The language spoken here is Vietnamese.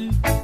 you.